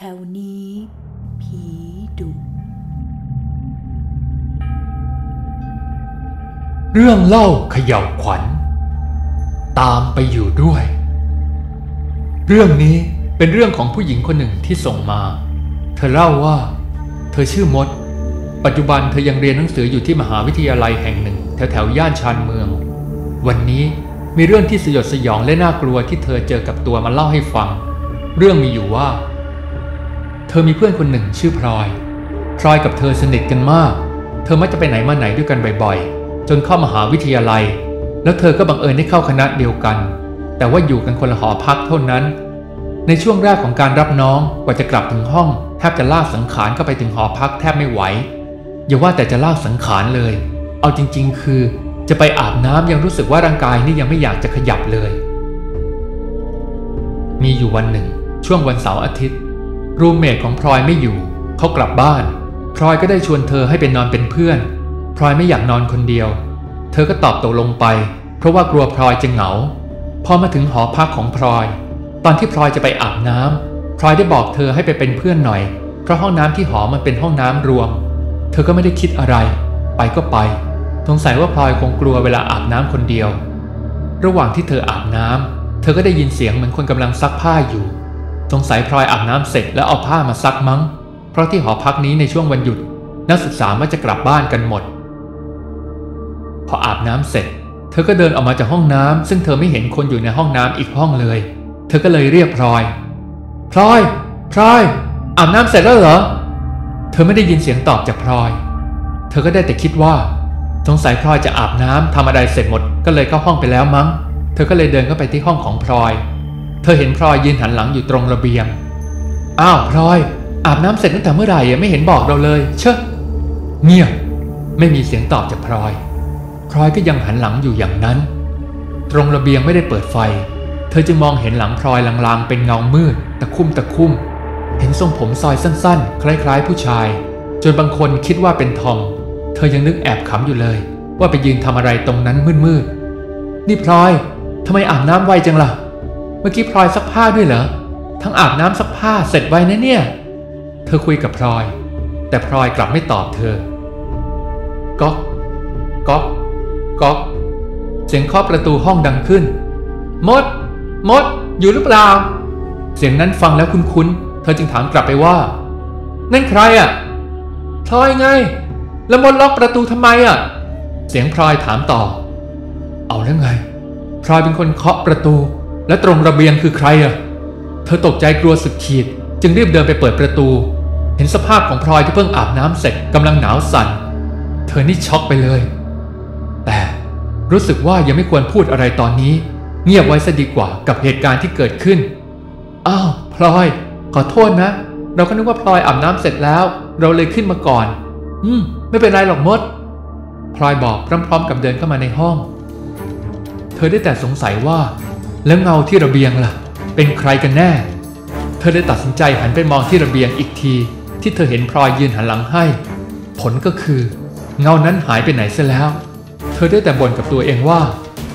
แถวนี้ ผีดุเรื่องเล่าเขย่าวขวัญ ตามไปอยู่ด้วย เรื่องนี้เป็นเรื่องของผู้หญิงคนหนึ่งที่ส่งมา เธอเล่าว่า เธอชื่อมด ปัจจุบันเธอยังเรียนหนังสืออยู่ที่มหาวิทยาลัยแห่งหนึ่ง แถวแถวย่านชานเมือง วันนี้มีเรื่องที่สยดสยองและน่ากลัวที่เธอเจอกับตัวมาเล่าให้ฟัง เรื่องมีอยู่ว่า เธอมีเพื่อนคนหนึ่งชื่อพลอย พลอยกับเธอสนิทกันมาก เธอมักจะไปไหนมาไหนด้วยกันบ่อยๆ จนเข้ามหาวิทยาลัย แล้วเธอก็บังเอิญได้เข้าคณะเดียวกัน แต่ว่าอยู่กันคนละหอพักเท่านั้น ในช่วงแรกของการรับน้องกว่าจะกลับถึงห้องแทบจะลากสังขารเข้าไปถึงหอพักแทบไม่ไหว อย่าว่าแต่จะลากสังขารเลย เอาจริง ๆ คือ จะไปอาบน้ำยังรู้สึกว่าร่างกายนี่ยังไม่อยากจะขยับเลย มีอยู่วันหนึ่ง ช่วงวันเสาร์อาทิตย์ รูมเมทของพลอยไม่อยู่เขากลับบ้าน พลอยก็ได้ชวนเธอให้ไปนอนเป็นเพื่อน พลอยไม่อยากนอนคนเดียว เธอก็ตอบตกลงไป เพราะว่ากลัวพลอยจะเหงา พอมาถึงหอพักของพลอย ตอนที่พลอยจะไปอาบน้ำพลอยได้บอกเธอให้ไปเป็นเพื่อนหน่อย เพราะห้องน้ำที่หอมันเป็นห้องน้ำรวม เธอก็ไม่ได้คิดอะไร ไปก็ไป สงสัยว่าพลอยคงกลัวเวลาอาบน้ำคนเดียว ระหว่างที่เธออาบน้ำเธอก็ได้ยินเสียงเหมือนคนกำลังซักผ้าอยู่ สงสัยพลอยอาบน้ำเสร็จแล้วเอาผ้ามาซักมั้ง เพราะที่หอพักนี้ในช่วงวันหยุด นักศึกษามักจะกลับบ้านกันหมด พออาบน้ำเสร็จ เธอก็เดินออกมาจากห้องน้ำซึ่งเธอไม่เห็นคนอยู่ในห้องน้ำอีกห้องเลย เธอก็เลยเรียกพลอยพลอยพลอยอาบน้ำเสร็จแล้วเหรอ เธอไม่ได้ยินเสียงตอบจากพลอย เธอก็ได้แต่คิดว่า สงสัยพลอยจะอาบน้ำทำอะไรเสร็จหมด ก็เลยเข้าห้องไปแล้วมั้ง เธอก็เลยเดินเข้าไปที่ห้องของพลอย เธอเห็นพลอยยืนหันหลังอยู่ตรงระเบียง อ้าวพลอย อาบน้ำเสร็จตั้งแต่เมื่อไหร่ไม่เห็นบอกเราเลย เชอะเงียบไม่มีเสียงตอบจากพลอย พลอยก็ยังหันหลังอยู่อย่างนั้น ตรงระเบียงไม่ได้เปิดไฟ เธอจึงมองเห็นหลังพลอยลางๆ เป็นเงามืด ตะคุ่มตะคุ่ม เห็นทรงผมซอยสั้นๆ คล้ายๆ ผู้ชาย จนบางคนคิดว่าเป็นทอม เธอยังนึกแอบขำอยู่เลย ว่าไปยืนทำอะไรตรงนั้นมืดๆ นี่พลอยทำไมอาบน้ำไวจังล่ะ เมื่อกี้พลอยซักผ้าด้วยเหรอ ทั้งอาบน้ำซักผ้าเสร็จไวนะเนี่ย เธอคุยกับพลอย แต่พลอยกลับไม่ตอบเธอ ก๊อก ก๊อก ก๊อก เสียงเคาะประตูห้องดังขึ้น มด มด อยู่หรือเปล่า เสียงนั้นฟังแล้วคุ้นๆ เธอจึงถามกลับไปว่า นั่นใครอะ พลอยไง แล้วมดล็อกประตูทำไมอะ เสียงพลอยถามต่อ เอาแล้วไง พลอยเป็นคนเคาะประตู และตรงระเบียงคือใครอะเธอตกใจกลัวสุดขีด จึงรีบเดินไปเปิดประตู เห็นสภาพของพลอยที่เพิ่งอาบน้ำเสร็จกำลังหนาวสั่น เธอนี่ช็อกไปเลย แต่รู้สึกว่ายังไม่ควรพูดอะไรตอนนี้ เงียบไว้ซะดีกว่ากับเหตุการณ์ที่เกิดขึ้น อ้าวพลอย ขอโทษนะ เราก็นึกว่าพลอยอาบน้ำเสร็จแล้ว เราเลยขึ้นมาก่อน อืม ไม่เป็นไรหรอกมดพลอยบอกพร้อมๆ กับเดินเข้ามาในห้อง เธอได้แต่สงสัยว่า แล้วเงาที่ระเบียงล่ะ เป็นใครกันแน่ เธอได้ตัดสินใจหันไปมองที่ระเบียงอีกที ที่เธอเห็นพลอยยืนหันหลังให้ ผลก็คือ เงานั้นหายไปไหนซะแล้ว เธอได้แต่บ่นกับตัวเองว่า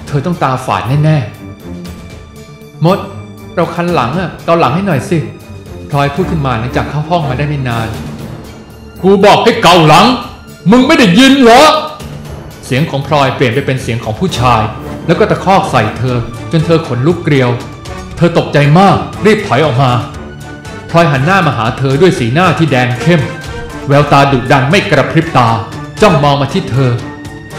เธอต้องตาฝาดแน่ๆมด เราคันหลังอะเกาหลังให้หน่อยสิพลอยพูดขึ้นมาหลังจากเข้าห้องมาได้ไม่นานกูบอกให้เกาหลัง มึงไม่ได้ยินเหรอเสียงของพลอยเปลี่ยนไปเป็นเสียงของผู้ชาย แล้วก็ตะคอกใส่เธอ จนเธอขนลุกเกลียว เธอตกใจมากรีบถอยออกมาพลอยหันหน้ามาหาเธอด้วยสีหน้าที่แดงเข้ม แววตาดุดันไม่กระพริบตา จ้องมองมาที่เธอ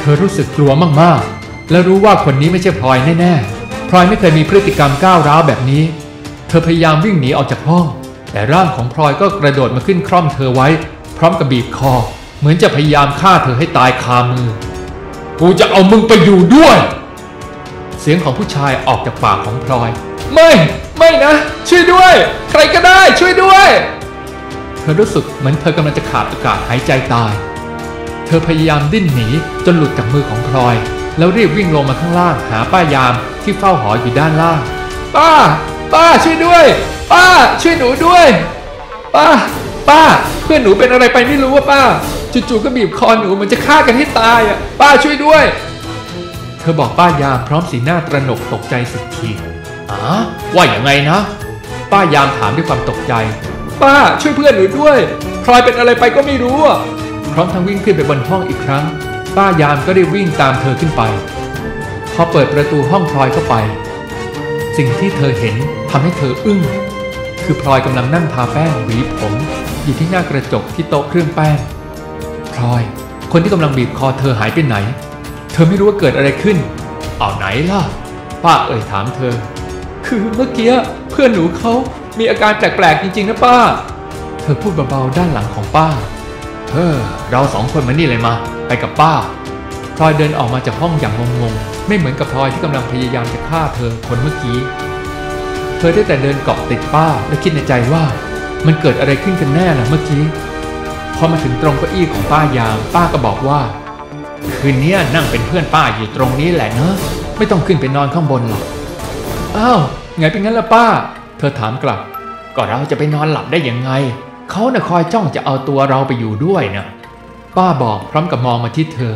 เธอรู้สึกกลัวมากๆ และรู้ว่าคนนี้ไม่ใช่พลอยแน่ๆพลอยไม่เคยมีพฤติกรรมก้าวร้าวแบบนี้ เธอพยายามวิ่งหนีออกจากห้อง แต่ร่างของพลอยก็กระโดดมาขึ้นคร่อมเธอไว้ พร้อมกับบีบคอ เหมือนจะพยายามฆ่าเธอให้ตายคามือกูจะเอามึงไปอยู่ด้วย เสียงของผู้ชายออกจากปากของพลอย ไม่ ไม่นะ ช่วยด้วย ใครก็ได้ช่วยด้วย เธอรู้สึกเหมือนเธอกำลังจะขาดอากาศหายใจตาย เธอพยายามดิ้นหนีจนหลุดจากมือของพลอย แล้วรีบวิ่งลงมาข้างล่างหาป้ายามที่เฝ้าหออยู่ด้านล่าง ป้า ป้าช่วยด้วย ป้าช่วยหนูด้วย ป้า ป้า เพื่อนหนูเป็นอะไรไปไม่รู้ว่าป้าจู่ๆก็บีบคอหนูมันจะฆ่ากันให้ตายอะ ป้าช่วยด้วย ธอบอกป้ายามพร้อมสีหน้าตระหนกตกใจสุดขีดอ๋อว่าอย่างไงนะ ป้ายามถามด้วยความตกใจ ป้าช่วยเพื่อนหนูด้วยพลอยเป็นอะไรไปก็ไม่รู้อะพร้อมทั้งวิ่งขึ้นไปบนห้องอีกครั้ง ป้ายามก็ได้วิ่งตามเธอขึ้นไป พอเปิดประตูห้องพลอยเข้าไป สิ่งที่เธอเห็นทำให้เธออึ้ง คือพลอยกำลังนั่งทาแป้งหวีผม อยู่ที่หน้ากระจกที่โต๊ะเครื่องแป้ง พลอย คนที่กำลังบีบคอเธอหายไปไหน เธอไม่รู้ว่าเกิดอะไรขึ้น เอาไหนล่ะ ป้าเอ่ยถามเธอ คือเมื่อกี้เพื่อนหนูเขามีอาการแปลกๆจริงๆนะป้า เธอพูดเบาๆด้านหลังของป้าเฮ้อเราสองคนมานี่เลยมา ไปกับป้าพลอยเดินออกมาจากห้องอย่างงงๆ ไม่เหมือนกับพลอยที่กำลังพยายามจะฆ่าเธอคนเมื่อกี้ เธอได้แต่เดินเกาะติดป้าและคิดในใจว่า มันเกิดอะไรขึ้นกันแน่ล่ะเมื่อกี้ พอมาถึงตรงเก้าอี้ของป้ายาม ป้าก็บอกว่า คืนนี้นั่งเป็นเพื่อนป้าอยู่ตรงนี้แหละเนอะไม่ต้องขึ้นไปนอนข้างบนหรอกอ้าวไงเป็นงั้นล่ะป้า เธอถามกลับ ก็เราจะไปนอนหลับได้ยังไงเขาน่ะคอยจ้องจะเอาตัวเราไปอยู่ด้วยนะป้าบอกพร้อมกับมองมาที่เธอ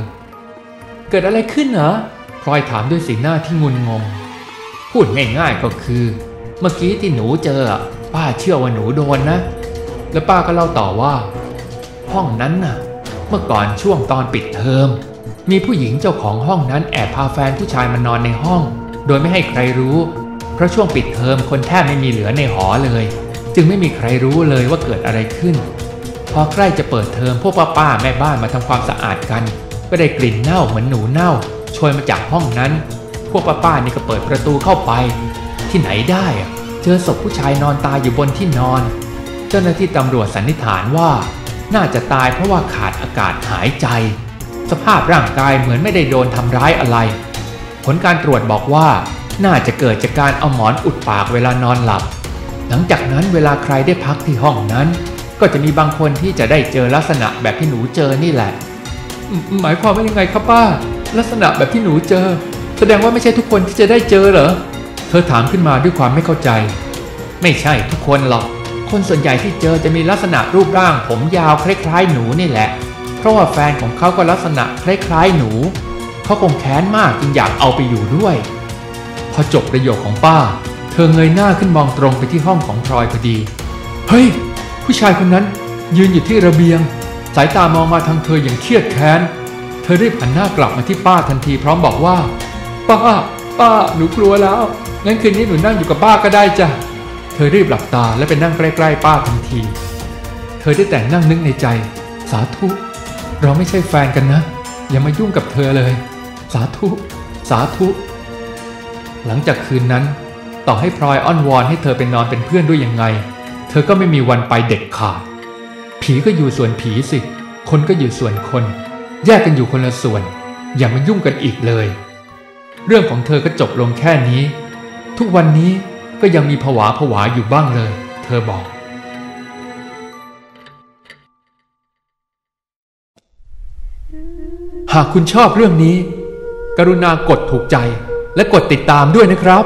เกิดอะไรขึ้นเหรอพลอยถามด้วยสีหน้าที่งุนงง พูดง่ายๆก็คือ เมื่อกี้ที่หนูเจอป้าเชื่อว่าหนูโดนนะ แล้วป้าก็เล่าต่อว่า ห้องนั้นน่ะ เมื่อก่อนช่วงตอนปิดเทอม มีผู้หญิงเจ้าของห้องนั้นแอบพาแฟนผู้ชายมานอนในห้อง โดยไม่ให้ใครรู้ เพราะช่วงปิดเทอมคนแทบไม่มีเหลือในหอเลย จึงไม่มีใครรู้เลยว่าเกิดอะไรขึ้น พอใกล้จะเปิดเทอมพวกป้าป้าๆแม่บ้านมาทำความสะอาดกัน ก็ได้กลิ่นเน่าเหมือนหนูเน่าโชยมาจากห้องนั้น พวกป้าป้าๆนี่ก็เปิดประตูเข้าไป ที่ไหนได้อะเจอศพผู้ชายนอนตายอยู่บนที่นอน เจ้าหน้าที่ตำรวจสันนิษฐานว่า น่าจะตายเพราะว่าขาดอากาศหายใจ สภาพร่างกายเหมือนไม่ได้โดนทำร้ายอะไร ผลการตรวจบอกว่าน่าจะเกิดจากการเอาหมอนอุดปากเวลานอนหลับ หลังจากนั้นเวลาใครได้พักที่ห้องนั้น ก็จะมีบางคนที่จะได้เจอลักษณะแบบที่หนูเจอนี่แหละ หมายความว่ายังไงครับป้า ลักษณะแบบที่หนูเจอ แสดงว่าไม่ใช่ทุกคนที่จะได้เจอเหรอ เธอถามขึ้นมาด้วยความไม่เข้าใจ ไม่ใช่ทุกคนหรอก คนส่วนใหญ่ที่เจอจะมีลักษณะรูปร่างผมยาวคล้ายๆหนูนี่แหละ ราะว่าแฟนของเขาก็ลักษณะคล้ายๆหนู เขาคงแค้นมากจึงอยากเอาไปอยู่ด้วย พอจบประโยคของป้า เธอเงยหน้าขึ้นมองตรงไปที่ห้องของพลอยพอดี เฮ้ย ผู้ชายคนนั้นยืนอยู่ที่ระเบียง สายตามองมาทางเธออย่างเครียดแค้น เธอรีบหันหน้ากลับมาที่ป้าทันทีพร้อมบอกว่า ป้า ป้า หนูกลัวแล้ว งั้นคืนนี้หนูนั่งอยู่กับป้าก็ได้จ้ะ เธอรีบหลับตาและไปนั่งใกล้ๆป้าทันที เธอได้แต่นั่งนึกในใจ สาธุ เราไม่ใช่แฟนกันนะ อย่ามายุ่งกับเธอเลย สาธุ สาธุ หลังจากคืนนั้น ต่อให้พลอยอ้อนวอนให้เธอเป็นนอนเป็นเพื่อนด้วยยังไง เธอก็ไม่มีวันไปเด็ดขาด ผีก็อยู่ส่วนผีสิ คนก็อยู่ส่วนคน แยกกันอยู่คนละส่วน อย่ามายุ่งกันอีกเลย เรื่องของเธอก็จบลงแค่นี้ ทุกวันนี้ก็ยังมีผวาผวาอยู่บ้างเลย เธอบอก หากคุณชอบเรื่องนี้ กรุณากดถูกใจและกดติดตามด้วยนะครับ